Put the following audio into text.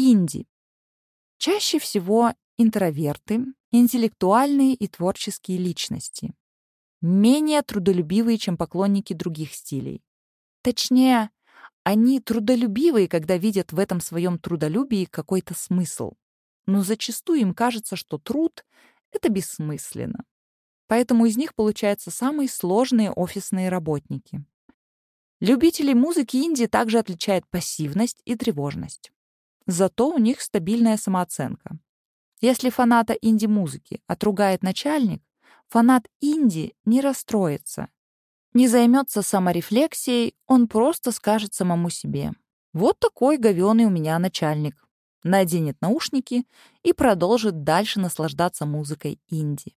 Инди. Чаще всего интроверты, интеллектуальные и творческие личности. Менее трудолюбивые, чем поклонники других стилей. Точнее, они трудолюбивые, когда видят в этом своем трудолюбии какой-то смысл. Но зачастую им кажется, что труд — это бессмысленно. Поэтому из них получаются самые сложные офисные работники. Любителей музыки инди также отличает пассивность и тревожность. Зато у них стабильная самооценка. Если фаната инди-музыки отругает начальник, фанат инди не расстроится. Не займется саморефлексией, он просто скажет самому себе. Вот такой говёный у меня начальник. Наденет наушники и продолжит дальше наслаждаться музыкой инди.